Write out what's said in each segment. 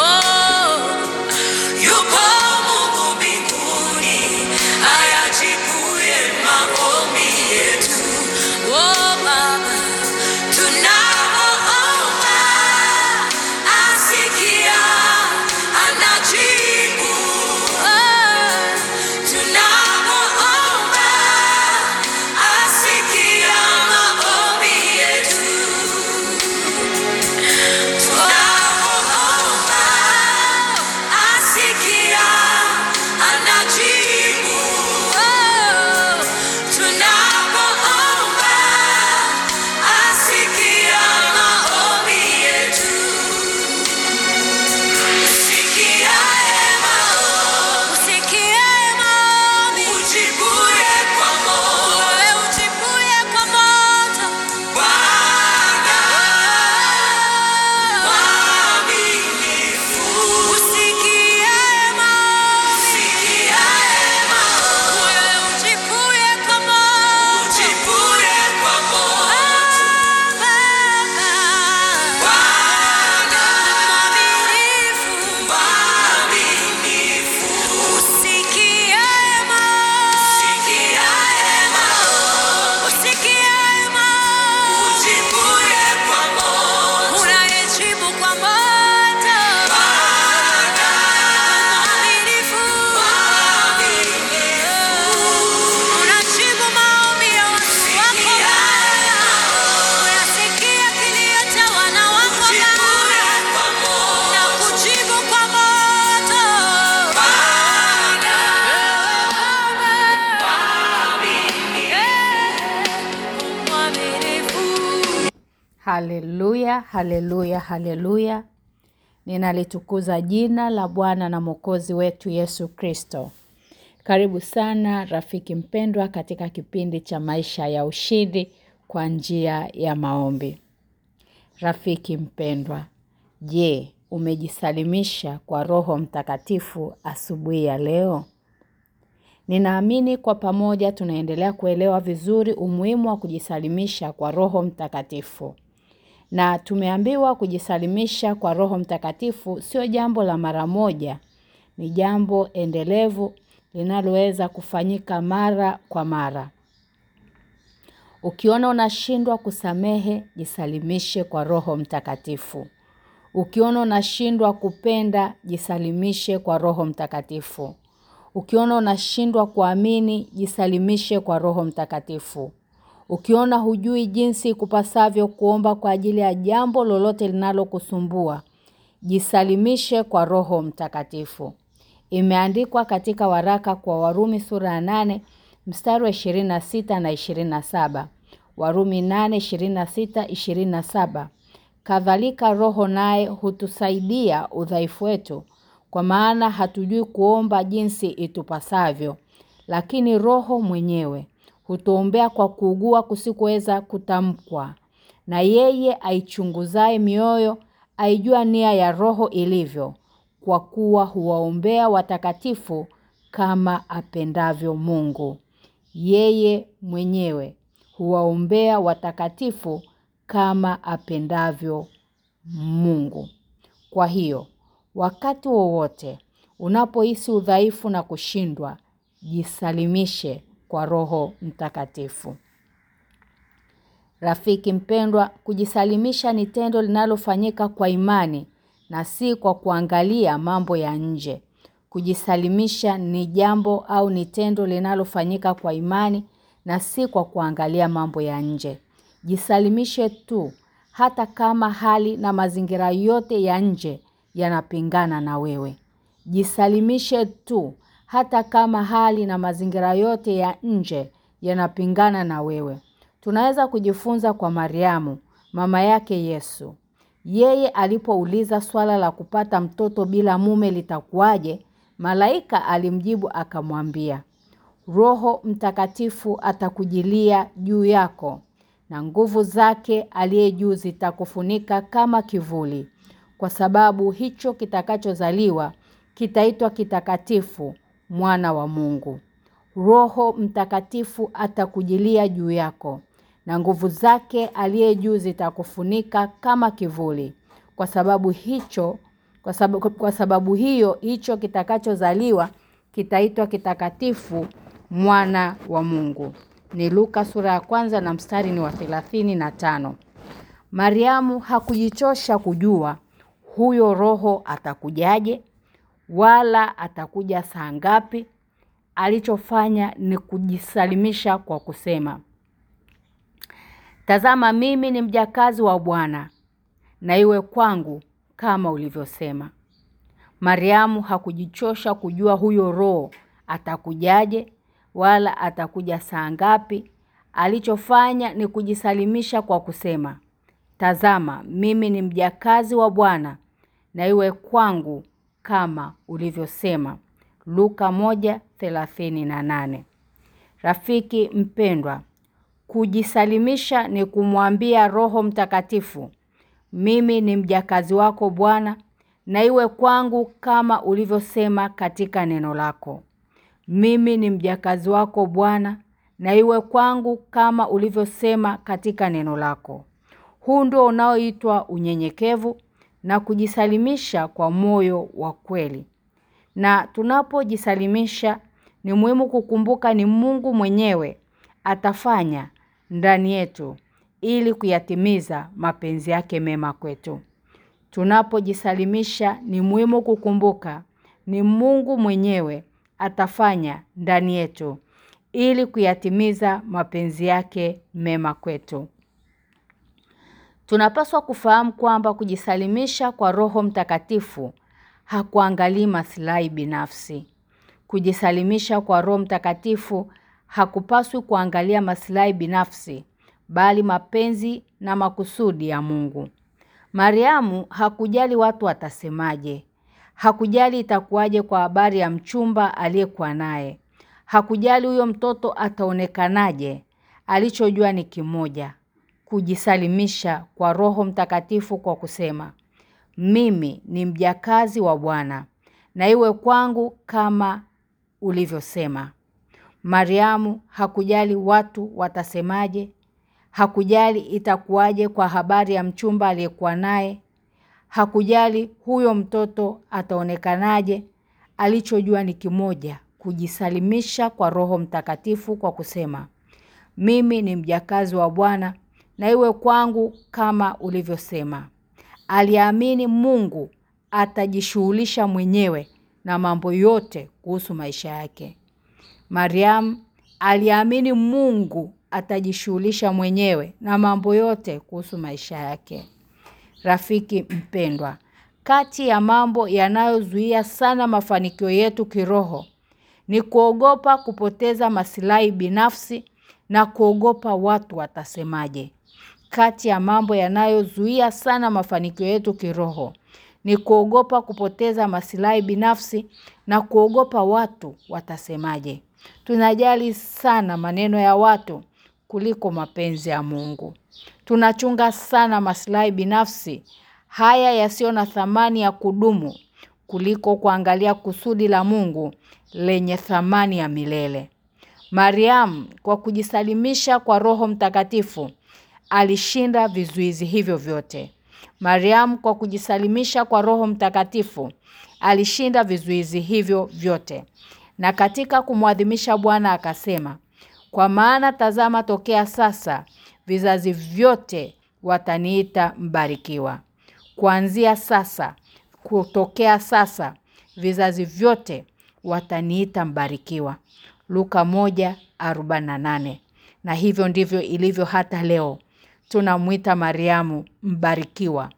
Oh, Haleluya, haleluya, haleluya. Ninalitukuza jina la Bwana na Mwokozi wetu Yesu Kristo. Karibu sana rafiki mpendwa katika kipindi cha maisha ya ushindi kwa njia ya maombi. Rafiki mpendwa, je, umejisalimisha kwa Roho Mtakatifu asubuhi ya leo? Ninaamini kwa pamoja tunaendelea kuelewa vizuri umuhimu wa kujisalimisha kwa Roho Mtakatifu. Na tumeambiwa kujisalimisha kwa Roho Mtakatifu sio jambo la mara moja, ni jambo endelevu linaloweza kufanyika mara kwa mara. Ukiona unashindwa kusamehe, jisalimishe kwa Roho Mtakatifu. Ukiona unashindwa kupenda, jisalimishe kwa Roho Mtakatifu. Ukiona unashindwa kuamini, jisalimishe kwa Roho Mtakatifu. Ukiona hujui jinsi kupasavyo kuomba kwa ajili ya jambo lolote linalokusumbua, jisalimishe kwa Roho Mtakatifu. Imeandikwa katika waraka kwa Warumi sura ya nane mstari wa 26 na 27. Warumi 8 26 27. Kadhalika Roho naye hutusaidia udhaifu wetu kwa maana hatujui kuomba jinsi itupasavyo, lakini Roho mwenyewe hutuombea kwa kuugua kusikuweza kutamkwa. Na yeye aichunguzaye mioyo aijua nia ya Roho ilivyo, kwa kuwa huwaombea watakatifu kama apendavyo Mungu. Yeye mwenyewe huwaombea watakatifu kama apendavyo Mungu. Kwa hiyo, wakati wowote unapohisi udhaifu na kushindwa, jisalimishe kwa Roho Mtakatifu. Rafiki mpendwa, kujisalimisha ni tendo linalofanyika kwa imani na si kwa kuangalia mambo ya nje. Kujisalimisha ni jambo au ni tendo linalofanyika kwa imani na si kwa kuangalia mambo ya nje. Jisalimishe tu hata kama hali na mazingira yote ya nje yanapingana na wewe. Jisalimishe tu hata kama hali na mazingira yote ya nje yanapingana na wewe. Tunaweza kujifunza kwa Mariamu, mama yake Yesu. Yeye alipouliza swala la kupata mtoto bila mume litakuwaje, malaika alimjibu akamwambia, Roho mtakatifu atakujilia juu yako na nguvu zake aliye juu zitakufunika kama kivuli kwa sababu hicho kitakachozaliwa kitaitwa kitakatifu mwana wa Mungu. Roho mtakatifu atakujilia juu yako na nguvu zake aliye juu zitakufunika kama kivuli kwa sababu hicho kwa sababu, kwa sababu hiyo hicho kitakachozaliwa kitaitwa kitakatifu mwana wa Mungu. Ni Luka sura ya kwanza na mstari ni wa thelathini na tano. Mariamu hakujichosha kujua huyo roho atakujaje wala atakuja saa ngapi. Alichofanya ni kujisalimisha kwa kusema Tazama mimi ni mjakazi wa Bwana na iwe kwangu kama ulivyosema. Mariamu hakujichosha kujua huyo roho atakujaje wala atakuja saa ngapi. Alichofanya ni kujisalimisha kwa kusema Tazama mimi ni mjakazi wa Bwana na iwe kwangu kama ulivyosema. Luka 1:38. Rafiki mpendwa, kujisalimisha ni kumwambia Roho Mtakatifu, mimi ni mjakazi wako Bwana na iwe kwangu kama ulivyosema katika neno lako. Mimi ni mjakazi wako Bwana na iwe kwangu kama ulivyosema katika neno lako. Huu ndio unaoitwa unyenyekevu na kujisalimisha kwa moyo wa kweli. Na tunapojisalimisha ni muhimu kukumbuka ni Mungu mwenyewe atafanya ndani yetu ili kuyatimiza mapenzi yake mema kwetu. Tunapojisalimisha ni muhimu kukumbuka ni Mungu mwenyewe atafanya ndani yetu ili kuyatimiza mapenzi yake mema kwetu. Tunapaswa kufahamu kwamba kujisalimisha kwa Roho Mtakatifu hakuangalii maslahi binafsi. Kujisalimisha kwa Roho Mtakatifu hakupaswi kuangalia maslahi binafsi bali mapenzi na makusudi ya Mungu. Mariamu hakujali watu watasemaje. Hakujali itakuwaje kwa habari ya mchumba aliyekuwa naye. Hakujali huyo mtoto ataonekanaje. Alichojua ni kimoja, kujisalimisha kwa Roho Mtakatifu kwa kusema, mimi ni mjakazi wa Bwana na iwe kwangu kama ulivyosema. Mariamu hakujali watu watasemaje, hakujali itakuwaje kwa habari ya mchumba aliyekuwa naye, hakujali huyo mtoto ataonekanaje, alichojua ni kimoja, kujisalimisha kwa Roho Mtakatifu kwa kusema, mimi ni mjakazi wa Bwana na iwe kwangu kama ulivyosema. Aliamini Mungu atajishughulisha mwenyewe na mambo yote kuhusu maisha yake. Mariam aliamini Mungu atajishughulisha mwenyewe na mambo yote kuhusu maisha yake. Rafiki mpendwa, kati ya mambo yanayozuia sana mafanikio yetu kiroho ni kuogopa kupoteza masilahi binafsi na kuogopa watu watasemaje. Kati ya mambo yanayozuia sana mafanikio yetu kiroho ni kuogopa kupoteza masilahi binafsi na kuogopa watu watasemaje. Tunajali sana maneno ya watu kuliko mapenzi ya Mungu. Tunachunga sana masilahi binafsi haya yasiyo na thamani ya kudumu kuliko kuangalia kusudi la Mungu lenye thamani ya milele. Mariam kwa kujisalimisha kwa Roho Mtakatifu alishinda vizuizi hivyo vyote. Mariamu kwa kujisalimisha kwa Roho Mtakatifu alishinda vizuizi hivyo vyote. Na katika kumwadhimisha Bwana akasema, kwa maana tazama tokea sasa vizazi vyote wataniita mbarikiwa. Kuanzia sasa, kutokea sasa, vizazi vyote wataniita mbarikiwa. Luka 1:48. Na hivyo ndivyo ilivyo hata leo. Tunamuita Mariamu mbarikiwa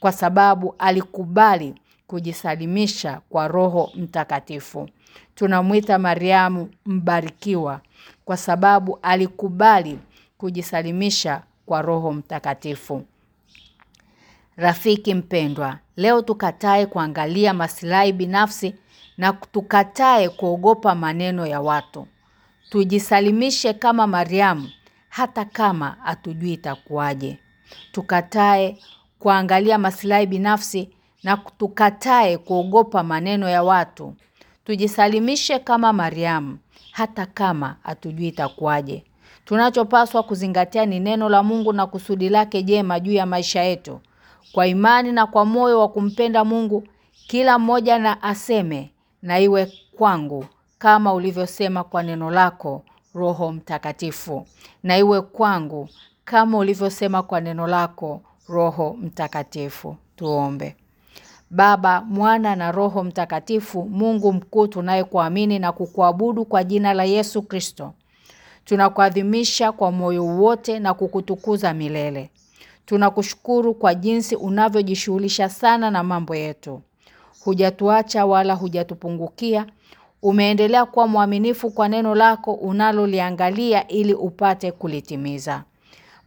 kwa sababu alikubali kujisalimisha kwa Roho Mtakatifu. Tunamwita Mariamu mbarikiwa kwa sababu alikubali kujisalimisha kwa Roho Mtakatifu. Rafiki mpendwa, leo tukatae kuangalia masilahi binafsi na tukatae kuogopa maneno ya watu. Tujisalimishe kama Mariamu hata kama hatujui itakuwaje. Tukatae kuangalia masilahi binafsi na tukatae kuogopa maneno ya watu. Tujisalimishe kama Mariamu hata kama hatujui itakuwaje. Tunachopaswa kuzingatia ni neno la Mungu na kusudi lake jema juu ya maisha yetu. Kwa imani na kwa moyo wa kumpenda Mungu, kila mmoja na aseme na iwe kwangu kama ulivyosema kwa neno lako Roho Mtakatifu. Na iwe kwangu kama ulivyosema kwa neno lako Roho Mtakatifu. Tuombe. Baba, Mwana na Roho Mtakatifu, Mungu mkuu tunayekuamini na kukuabudu kwa jina la Yesu Kristo. Tunakuadhimisha kwa moyo wote na kukutukuza milele. Tunakushukuru kwa jinsi unavyojishughulisha sana na mambo yetu. Hujatuacha wala hujatupungukia. Umeendelea kuwa mwaminifu kwa neno lako unaloliangalia ili upate kulitimiza.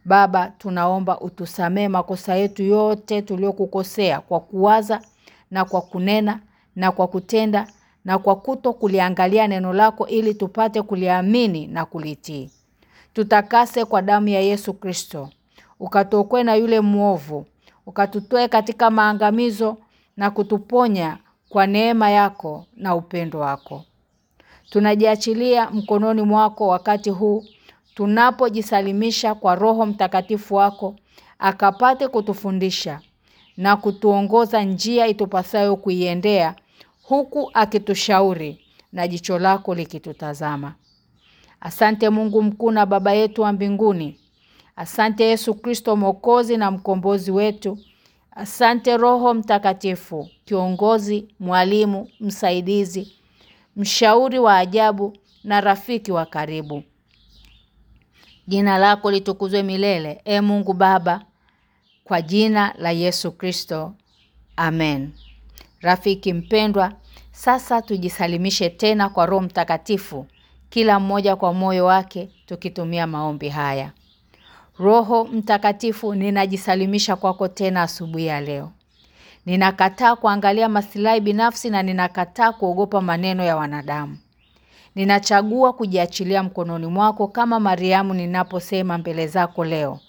Baba, tunaomba utusamee makosa yetu yote tuliyokukosea kwa kuwaza na kwa kunena na kwa kutenda na kwa kuto kuliangalia neno lako ili tupate kuliamini na kulitii. Tutakase kwa damu ya Yesu Kristo. ukatuokwe na yule mwovu, ukatutoe katika maangamizo na kutuponya kwa neema yako na upendo wako. Tunajiachilia mkononi mwako wakati huu tunapojisalimisha kwa Roho Mtakatifu wako akapate kutufundisha na kutuongoza njia itupasayo kuiendea huku akitushauri na jicho lako likitutazama. Asante Mungu mkuu na baba yetu wa mbinguni. Asante Yesu Kristo mwokozi na mkombozi wetu. Asante Roho Mtakatifu, kiongozi, mwalimu, msaidizi, mshauri wa ajabu na rafiki wa karibu. Jina lako litukuzwe milele, e Mungu Baba, kwa jina la Yesu Kristo. Amen. Rafiki mpendwa, sasa tujisalimishe tena kwa Roho Mtakatifu, kila mmoja kwa moyo wake tukitumia maombi haya. Roho Mtakatifu, ninajisalimisha kwako tena asubuhi ya leo. Ninakataa kuangalia masilahi binafsi na ninakataa kuogopa maneno ya wanadamu. Ninachagua kujiachilia mkononi mwako kama Mariamu ninaposema mbele zako leo.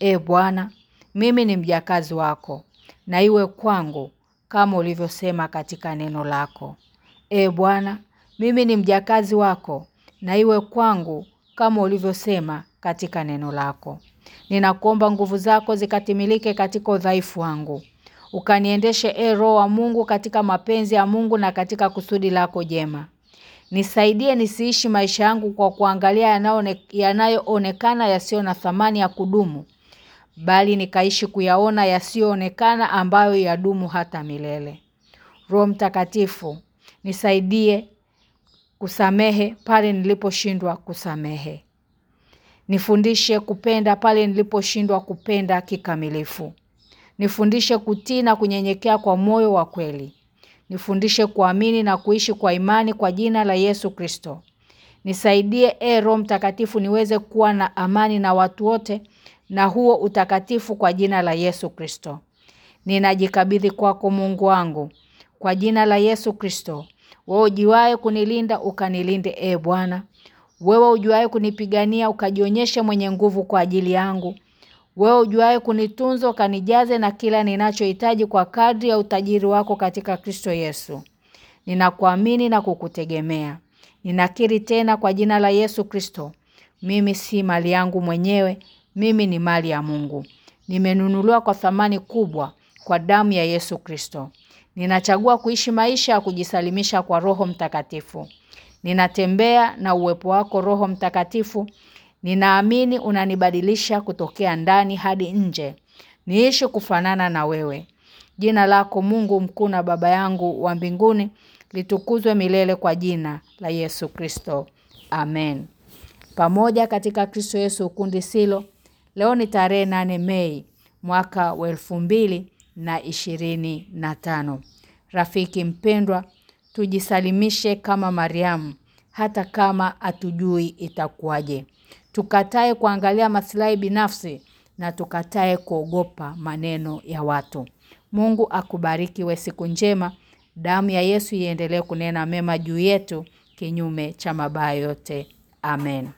E Bwana, mimi ni mjakazi wako na iwe kwangu kama ulivyosema katika neno lako. E Bwana, mimi ni mjakazi wako na iwe kwangu kama ulivyosema katika neno lako. Ninakuomba nguvu zako zikatimilike katika udhaifu wangu. Ukaniendeshe e Roho wa Mungu katika mapenzi ya Mungu na katika kusudi lako jema. Nisaidie nisiishi maisha yangu kwa kuangalia yanayoonekana yasiyo na thamani ya kudumu, bali nikaishi kuyaona yasiyoonekana ambayo yadumu hata milele. Roho Mtakatifu, nisaidie kusamehe pale niliposhindwa kusamehe. Nifundishe kupenda pale niliposhindwa kupenda kikamilifu. Nifundishe kutii na kunyenyekea kwa moyo wa kweli. Nifundishe kuamini na kuishi kwa imani kwa jina la Yesu Kristo. Nisaidie e Roho Mtakatifu niweze kuwa na amani na watu wote na huo utakatifu kwa jina la Yesu Kristo. Ninajikabidhi kwako Mungu wangu kwa jina la Yesu Kristo. Wewe ujiwaye kunilinda ukanilinde e Bwana. Wewe ujuaye kunipigania ukajionyeshe mwenye nguvu kwa ajili yangu. Wewe ujuaye kunitunza ukanijaze na kila ninachohitaji kwa kadri ya utajiri wako katika Kristo Yesu. Ninakuamini na kukutegemea. Ninakiri tena kwa jina la Yesu Kristo. Mimi si mali yangu mwenyewe, mimi ni mali ya Mungu. Nimenunuliwa kwa thamani kubwa kwa damu ya Yesu Kristo. Ninachagua kuishi maisha ya kujisalimisha kwa Roho Mtakatifu. Ninatembea na uwepo wako Roho Mtakatifu. Ninaamini unanibadilisha kutokea ndani hadi nje. Niishi kufanana na wewe. Jina lako Mungu mkuu na baba yangu wa mbinguni litukuzwe milele kwa jina la Yesu Kristo. Amen. Pamoja katika Kristo Yesu ukundi silo. Leo ni tarehe nane Mei mwaka wa elfu mbili na ishirini na tano. Rafiki mpendwa, tujisalimishe kama Mariamu hata kama hatujui itakuwaje. Tukatae kuangalia maslahi binafsi na tukatae kuogopa maneno ya watu. Mungu akubariki we siku njema. Damu ya Yesu iendelee kunena mema juu yetu kinyume cha mabaya yote. Amen.